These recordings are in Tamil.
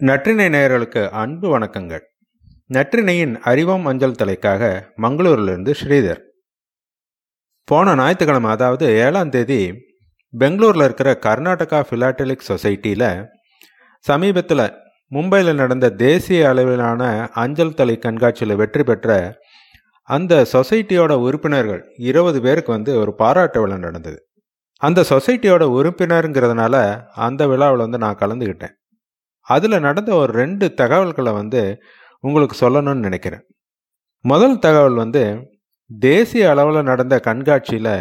நற்றினை நேயர்களுக்கு அன்பு வணக்கங்கள். நற்றினையின் அறிவோம் அஞ்சல் தலைக்காக மங்களூரிலிருந்து ஸ்ரீதர். போன ஞாயிற்றுக்கிழமை அதாவது ஏழாம் தேதி பெங்களூரில் இருக்கிற கர்நாடகா ஃபிலாட்டலிக் சொசைட்டியில் சமீபத்தில் மும்பையில் நடந்த தேசிய அளவிலான அஞ்சல் தலை கண்காட்சியில் வெற்றி பெற்ற அந்த சொசைட்டியோட உறுப்பினர்கள் இருபது பேருக்கு வந்து ஒரு பாராட்டு விழா நடந்தது. அந்த சொசைட்டியோட உறுப்பினருங்கிறதுனால அந்த விழாவில் வந்து நான் கலந்துக்கிட்டேன் அதில் நடந்த ஒரு ரெண்டு தகவல்களை வந்து உங்களுக்கு சொல்லணும்னு நினைக்கிறேன். முதல் தகவல் வந்து தேசிய அளவில் நடந்த கண்காட்சியில்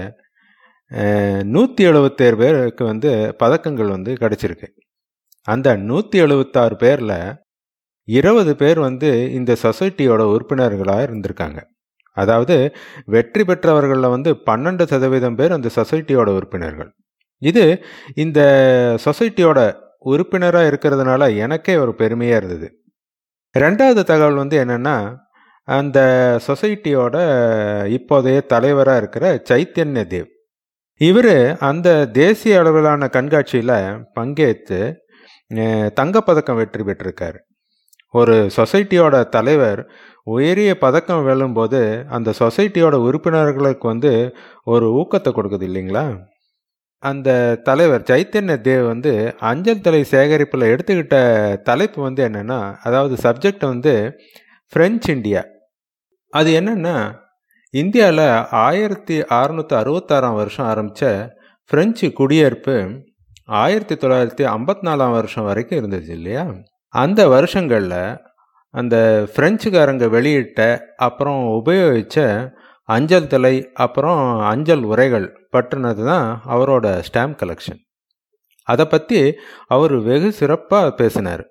நூற்றி எழுபத்தேழு பேருக்கு வந்து பதக்கங்கள் வந்து கிடச்சிருக்கு. அந்த நூற்றி எழுபத்தாறு பேரில் இருபது பேர் வந்து இந்த சொசைட்டியோட உறுப்பினர்களாக இருந்திருக்காங்க. அதாவது வெற்றி பெற்றவர்களில் வந்து பன்னெண்டு சதவீதம் பேர் அந்த சொசைட்டியோட உறுப்பினர்கள். இது இந்த சொசைட்டியோட உறுப்பினராக இருக்கிறதுனால எனக்கே ஒரு பெருமையாக இருந்தது. ரெண்டாவது தகவல் வந்து என்னென்னா அந்த சொசைட்டியோட இப்போதைய தலைவராக இருக்கிற சைத்தன்ய தேவ். இவர் அந்த தேசிய அளவிலான கண்காட்சியில் பங்கேற்று தங்கப்பதக்கம் வெற்றி பெற்றிருக்காரு. ஒரு சொசைட்டியோட தலைவர் உயரிய பதக்கம் வெல்லும்போது அந்த சொசைட்டியோட உறுப்பினர்களுக்கு வந்து ஒரு ஊக்கத்தை கொடுக்குது இல்லைங்களா? அந்த தலைவர் சைத்தன்ய தேவ் வந்து அஞ்சல் தலை சேகரிப்பில் எடுத்துக்கிட்ட தலைப்பு வந்து என்னென்னா அதாவது சப்ஜெக்ட் வந்து ஃப்ரெஞ்ச் இந்தியா அது என்னென்னா இந்தியாவில் ஆயிரத்தி அறநூற்றி அறுபத்தாறாம் வருஷம் ஆரம்பித்த ஃப்ரெஞ்சு குடியேற்பு ஆயிரத்தி தொள்ளாயிரத்தி ஐம்பத்தி நாலாம் வருஷம் வரைக்கும் இருந்துச்சு இல்லையா? அந்த வருஷங்களில் அந்த ஃப்ரெஞ்சுக்காரங்க வெளியிட்ட அப்புறம் உபயோகித்த அஞ்சல் தலை அப்புறம் அஞ்சல் உரைகள் பற்றினது தான் அவரோட ஸ்டாம்ப் கலெக்ஷன். அதை பற்றி அவர் வெகு சிறப்பாக பேசினார்.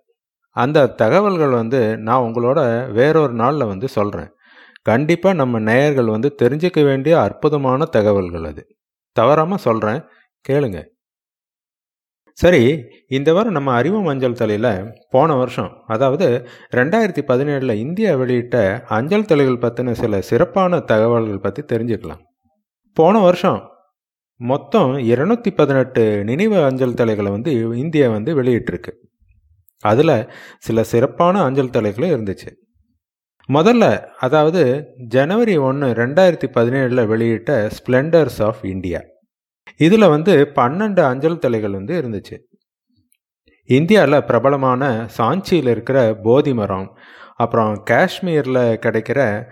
அந்த தகவல்கள் வந்து நான் உங்களோட வேறொரு நாளில் வந்து சொல்கிறேன் கண்டிப்பாக நம்ம நேயர்கள் வந்து தெரிஞ்சுக்க வேண்டிய அற்புதமான தகவல்கள் அது. தவறாமல் சொல்கிறேன் கேளுங்கள் சரி இந்த வாரம் நம்ம அறிவு அஞ்சல் தலையில் போன வருஷம் அதாவது ரெண்டாயிரத்தி பதினேழில் இந்தியா வெளியிட்ட அஞ்சல் தலைகள் பற்றின சில சிறப்பான தகவல்கள் பற்றி தெரிஞ்சுக்கலாம். போன வருஷம் மொத்தம் இருநூத்தி பதினெட்டு நினைவு அஞ்சல் தலைகளை வந்து இந்தியா வந்து வெளியிட்டிருக்கு. அதில் சில சிறப்பான அஞ்சல் தலைகளும் இருந்துச்சு. முதல்ல அதாவது ஜனவரி ஒன்று ரெண்டாயிரத்தி பதினேழில் வெளியிட்ட ஸ்ப்ளெண்டர்ஸ் ஆஃப் இந்தியா இதில் வந்து பன்னெண்டு அஞ்சல் தலைகள் வந்து இருந்துச்சு. இந்தியாவில் பிரபலமான சாஞ்சியில் இருக்கிற போதி மரம் அப்புறம் காஷ்மீரில் கிடைக்கிற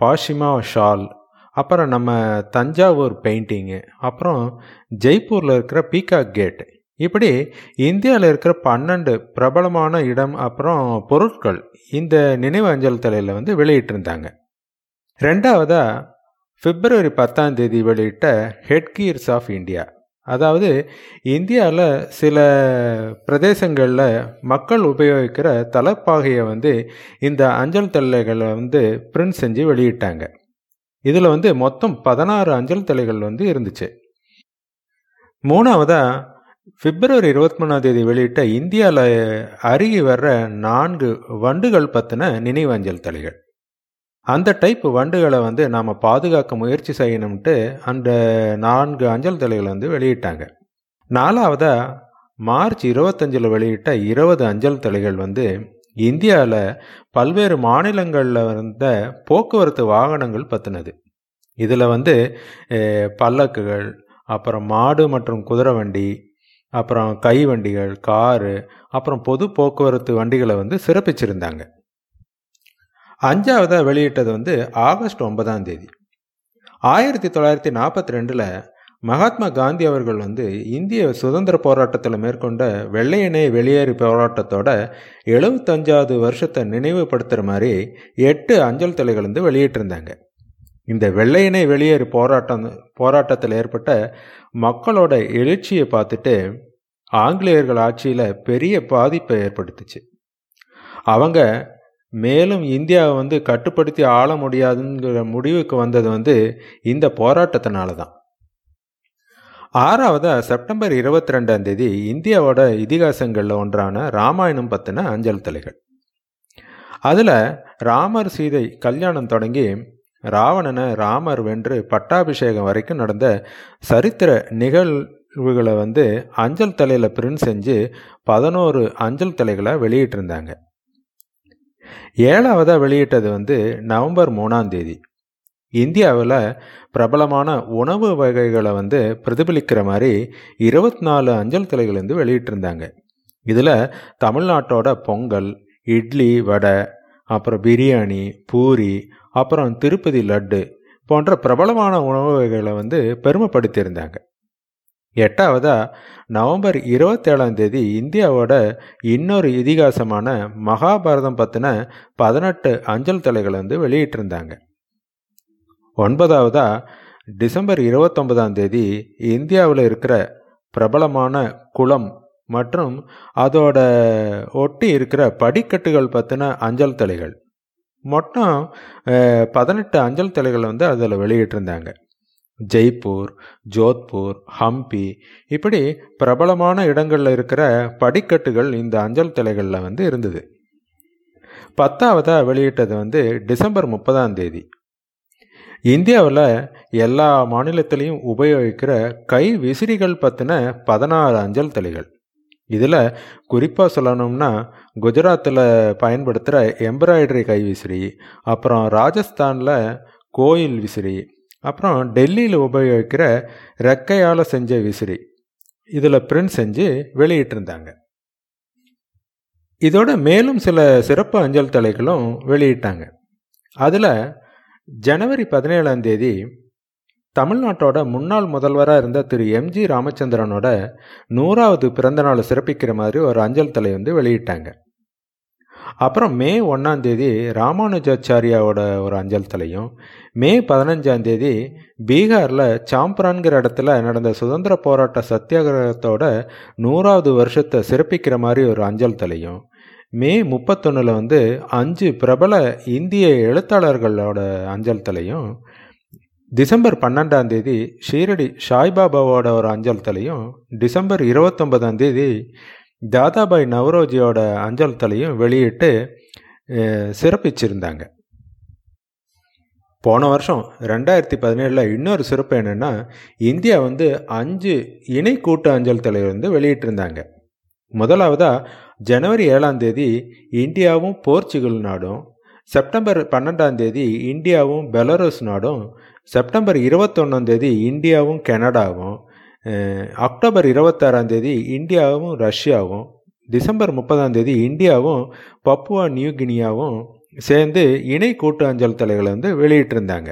பாஷிமா ஷால் அப்புறம் நம்ம தஞ்சாவூர் பெயிண்டிங்கு அப்புறம் ஜெய்ப்பூரில் இருக்கிற பீகாக் கேட் இப்படி இந்தியாவில் இருக்கிற பன்னெண்டு பிரபலமான இடம் அப்புறம் பொருட்கள் இந்த நினைவு அஞ்சல் தலையில் வந்து வெளியிட்டிருந்தாங்க. ரெண்டாவதாக பிப்ரவரி பத்தாம் தேதி வெளியிட்ட ஹெட்கியர்ஸ் ஆஃப் இந்தியா அதாவது இந்தியாவில் சில பிரதேசங்களில் மக்கள் உபயோகிக்கிற தலைப்பாகையை வந்து இந்த அஞ்சல் தலைகளை வந்து பிரிண்ட் செஞ்சு வெளியிட்டாங்க. இதில் வந்து மொத்தம் பதினாறு அஞ்சல் தலைகள் வந்து இருந்துச்சு. மூணாவதாக பிப்ரவரி இருபத்தி மூணாம் தேதி வெளியிட்ட இந்தியாவில் அருகி வர்ற நான்கு வண்டுகள் பற்றின நினைவு அஞ்சல் தலைகள் அந்த டைப் வண்டுகளை வந்து நாம் பாதுகாக்க முயற்சி செய்யணும்ட்டு அந்த நான்கு அஞ்சல் தலைகளை வந்து வெளியிட்டாங்க. நாலாவதாக மார்ச் இருபத்தஞ்சில் வெளியிட்ட இருபது அஞ்சல் தலைகள் வந்து இந்தியாவில் பல்வேறு மாநிலங்களில் வந்த போக்குவரத்து வாகனங்கள் பற்றினது இதில் வந்து பல்லக்குகள் அப்புறம் மாடு மற்றும் குதிரை வண்டி அப்புறம் கை வண்டிகள் காரு அப்புறம் பொது போக்குவரத்து வண்டிகளை வந்து சிறப்பிச்சிருந்தாங்க. அஞ்சாவதாக வெளியிட்டது வந்து ஆகஸ்ட் ஒன்பதாம் தேதி. ஆயிரத்தி தொள்ளாயிரத்தி நாற்பத்தி ரெண்டில் மகாத்மா காந்தி அவர்கள் வந்து இந்திய சுதந்திர போராட்டத்தில் மேற்கொண்ட வெள்ளையனே வெளியேறு போராட்டத்தோட எழுபத்தஞ்சாவது வருஷத்தை நினைவுபடுத்துகிற மாதிரி எட்டு அஞ்சல் தலைகள் வந்து வெளியிட்டிருந்தாங்க. இந்த வெள்ளையனே வெளியேறு போராட்டம் போராட்டத்தில் ஏற்பட்ட மக்களோட எழுச்சியை பார்த்துட்டு ஆங்கிலேயர்கள் ஆட்சியில் பெரிய பாதிப்பை ஏற்படுத்துச்சு. அவங்க மேலும் இந்தியாவை வந்து கட்டுப்படுத்தி ஆள முடியாதுங்கிற முடிவுக்கு வந்தது வந்து இந்த போராட்டத்தினால தான் ஆறாவதாக செப்டம்பர் இருபத்தி ரெண்டாம் தேதி இந்தியாவோட இதிகாசங்களில் ஒன்றான ராமாயணம் பற்றின அஞ்சல் தலைகள். அதில் ராமர் சீதை கல்யாணம் தொடங்கி ராவணனை ராமர் வென்று பட்டாபிஷேகம் வரைக்கும் நடந்த சரித்திர நிகழ்வுகளை வந்து அஞ்சல் தலையில் பிரிண்ட் செஞ்சு பதினோரு அஞ்சல் தலைகளை வெளியிட்டிருந்தாங்க. ஏழாவதாக வெளியிட்டது வந்து நவம்பர் மூணாம் தேதி. இந்தியாவில் பிரபலமான உணவு வகைகளை வந்து பிரதிபலிக்கிற மாதிரி இருபத்தி நாலு அஞ்சல் தலைகள் வந்து வெளியிட்டிருந்தாங்க. இதில் தமிழ்நாட்டோட பொங்கல் இட்லி வடை அப்புறம் பிரியாணி பூரி அப்புறம் திருப்பதி லட்டு போன்ற பிரபலமான உணவு வகைகளை வந்து பெருமைப்படுத்தியிருந்தாங்க. எட்டாவதா நவம்பர் இருபத்தேழாம் தேதி இந்தியாவோட இன்னொரு இதிகாசமான மகாபாரதம் பற்றின பதினெட்டு அஞ்சல் தலைகளை வந்து வெளியிட்டிருந்தாங்க. ஒன்பதாவதா டிசம்பர் இருபத்தொன்பதாம் தேதி இந்தியாவில் இருக்கிற பிரபலமான குளம் மற்றும் அதோட ஒட்டி இருக்கிற படிக்கட்டுகள் பற்றின அஞ்சல் தலைகள். மொத்தம் பதினெட்டு அஞ்சல் தலைகள் வந்து அதில் வெளியிட்டிருந்தாங்க. ஜெய்ப்பூர் ஜோத்பூர் ஹம்பி இப்படி பிரபலமான இடங்களில் இருக்கிற படிக்கட்டுகள் இந்த அஞ்சல் தலைகளில் வந்து இருந்தது. பத்தாவதாக வெளியிட்டது வந்து டிசம்பர் முப்பதாம் தேதி. இந்தியாவில் எல்லா மாநிலத்திலையும் உபயோகிக்கிற கை விசிறிகள் பற்றின பதினாறு அஞ்சல் தலைகள். இதில் குறிப்பாக சொல்லணும்னா குஜராத்தில் பயன்படுத்துகிற எம்ப்ராய்டரி கை விசிறி அப்புறம் ராஜஸ்தானில் கோயில் விசிறி அப்புறம் டெல்லியில் உபயோகிக்கிற ரெக்கையால் செஞ்ச விசிறி. இதில் பிரிண்ட் செஞ்சு வெளியிட்டிருந்தாங்க. இதோட மேலும் சில சிறப்பு அஞ்சல் தலைகளும் வெளியிட்டாங்க. அதில் ஜனவரி பதினேழாம் தேதி தமிழ்நாட்டோட முன்னாள் முதல்வராக இருந்த திரு எம்ஜி ராமச்சந்திரனோட நூறாவது பிறந்தநாளை சிறப்பிக்கிற மாதிரி ஒரு அஞ்சல் தலை வந்து வெளியிட்டாங்க. அப்புறம் மே ஒன்றாந்தேதி ராமானுஜாச்சாரியாவோட ஒரு அஞ்சல் தலையும் மே பதினஞ்சாந்தேதி பீகாரில் சாம்பரான்கிற இடத்துல நடந்த சுதந்திர போராட்ட சத்தியாகிரகத்தோட நூறாவது வருஷத்தை சிறப்பிக்கிற மாதிரி ஒரு அஞ்சல் தலையும். மே முப்பத்தொன்னில் வந்து அஞ்சு பிரபல இந்திய எழுத்தாளர்களோட அஞ்சல் தலையும் டிசம்பர் பன்னெண்டாம் தேதி ஷீரடி சாய்பாபாவோட ஒரு அஞ்சல் தலையும் டிசம்பர் இருபத்தொன்பதாம் தேதி தாதாபாய் நவரோஜியோட அஞ்சல் தலையும் வெளியிட்டு சிறப்பிச்சிருந்தாங்க. போன வருஷம் ரெண்டாயிரத்தி பதினேழில் இன்னொரு சிறப்பு என்னென்னா இந்தியா வந்து அஞ்சு இணை கூட்டு அஞ்சல் தலை வந்து வெளியிட்டிருந்தாங்க. முதலாவதாக ஜனவரி ஏழாம் தேதி இந்தியாவும் போர்ச்சுகல் நாடும் செப்டம்பர் பன்னெண்டாம் தேதி இந்தியாவும் பெலரஸ் நாடும் செப்டம்பர் இருபத்தொன்னாம் தேதி இந்தியாவும் கனடாவும் அக்டோபர் இருபத்தாறாம் தேதி இந்தியாவும் ரஷ்யாவும் டிசம்பர் முப்பதாம் தேதி இந்தியாவும் பப்புவா நியூ கினியாவும் சேர்ந்து இணை கூட்டு அஞ்சல் தலைகளை வந்து வெளியிட்டிருந்தாங்க.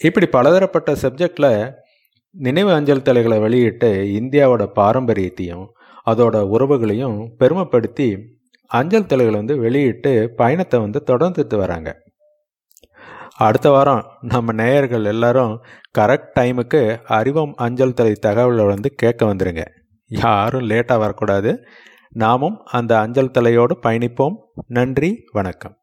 இப்படி பலதரப்பட்ட சப்ஜெக்டில் நினைவு அஞ்சல் தலைகளை வெளியிட்டு இந்தியாவோட பாரம்பரியத்தையும் அதோட உறவுகளையும் பெருமைப்படுத்தி அஞ்சல் தலைகளை வந்து வெளியிட்டு பயணத்தை வந்து தொடர்ந்துட்டு வராங்க. அடுத்த வாரம் நம்ம நேயர்கள் எல்லாரும் கரெக்ட் டைமுக்கு அறிவம் அஞ்சல் தலை தகவலை வந்து கேட்க வந்துடுங்க யாரும் லேட்டாக வரக்கூடாது. நாமும் அந்த அஞ்சல் தலையோடு பயணிப்போம். நன்றி வணக்கம்.